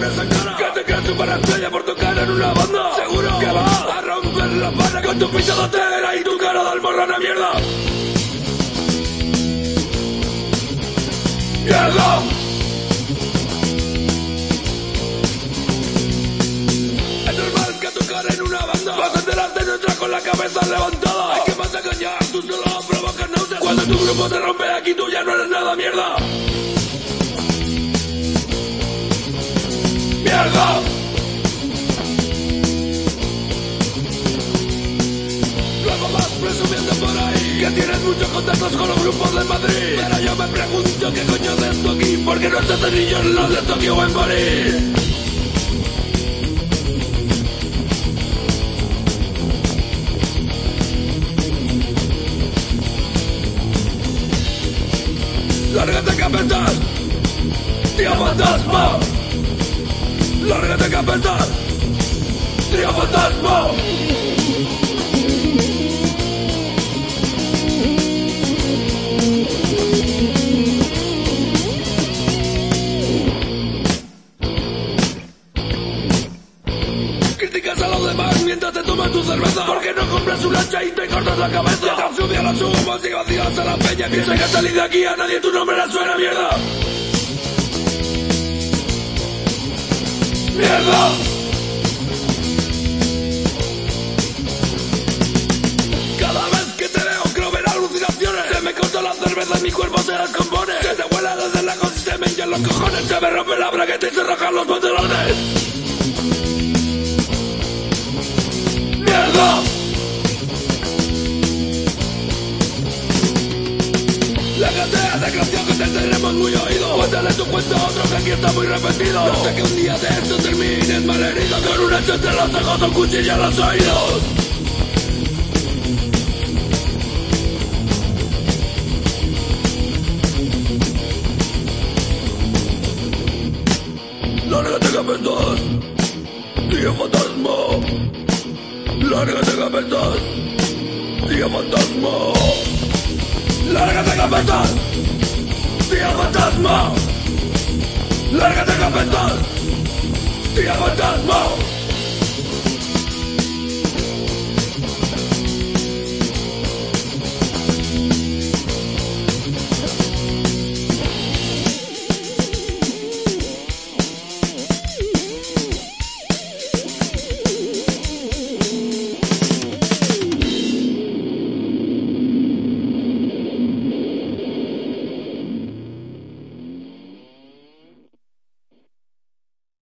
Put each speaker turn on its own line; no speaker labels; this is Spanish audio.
con esa cara. Que te crees superestrella por tocar en una banda. Seguro. Que vas a romper la pana Con tu pinta de tera y tu cara de almorrana mierda. Mierda. Es normal que tocar en una banda. Vas a enterarte de entrar con la cabeza levantada. Es que vas a callar, tú solo provocas náuseas Cuando tu grupo te rompe aquí tú ya no eres nada mierda. ¡Mierda! Luego vas presumiendo por ahí Que tienes muchos contactos con los grupos de Madrid Pero yo me pregunto qué coño de esto aquí ¿Por qué no estás en los de Tokio o en París? ¡Lárgate, capitán! ¡Tío fantasma! ¡Lárgate, capitán! ¡Tío fantasma! Criticas a los demás mientras te tomas tu cerveza ¿Por qué no compras un lancha y te cortas la cabeza? Te ensucias los humos y vacías a la peña Piensa que salido de aquí a nadie tu nombre le suena mierda Cada vez que te veo creo ver alucinaciones. Se me corta la cerveza y mi cuerpo se descompone. Se te vuela desde la y se me hinchan los cojones Se me rompe la bragueta y se rajan los pantalones La gatea desgraciado que te tenemos muy oído. Cuéntale tu cuento a otro que aquí está muy repetido. No sé que un día de esto termines mal herido. Con un hacha entre los ojos un cuchillo en los oídos. Lárgate que apestas Tío fantasma. Lárgate que apestas Tío fantasma Lárgate apestas Tío fantasma. Lárgate apestas Tío fantasma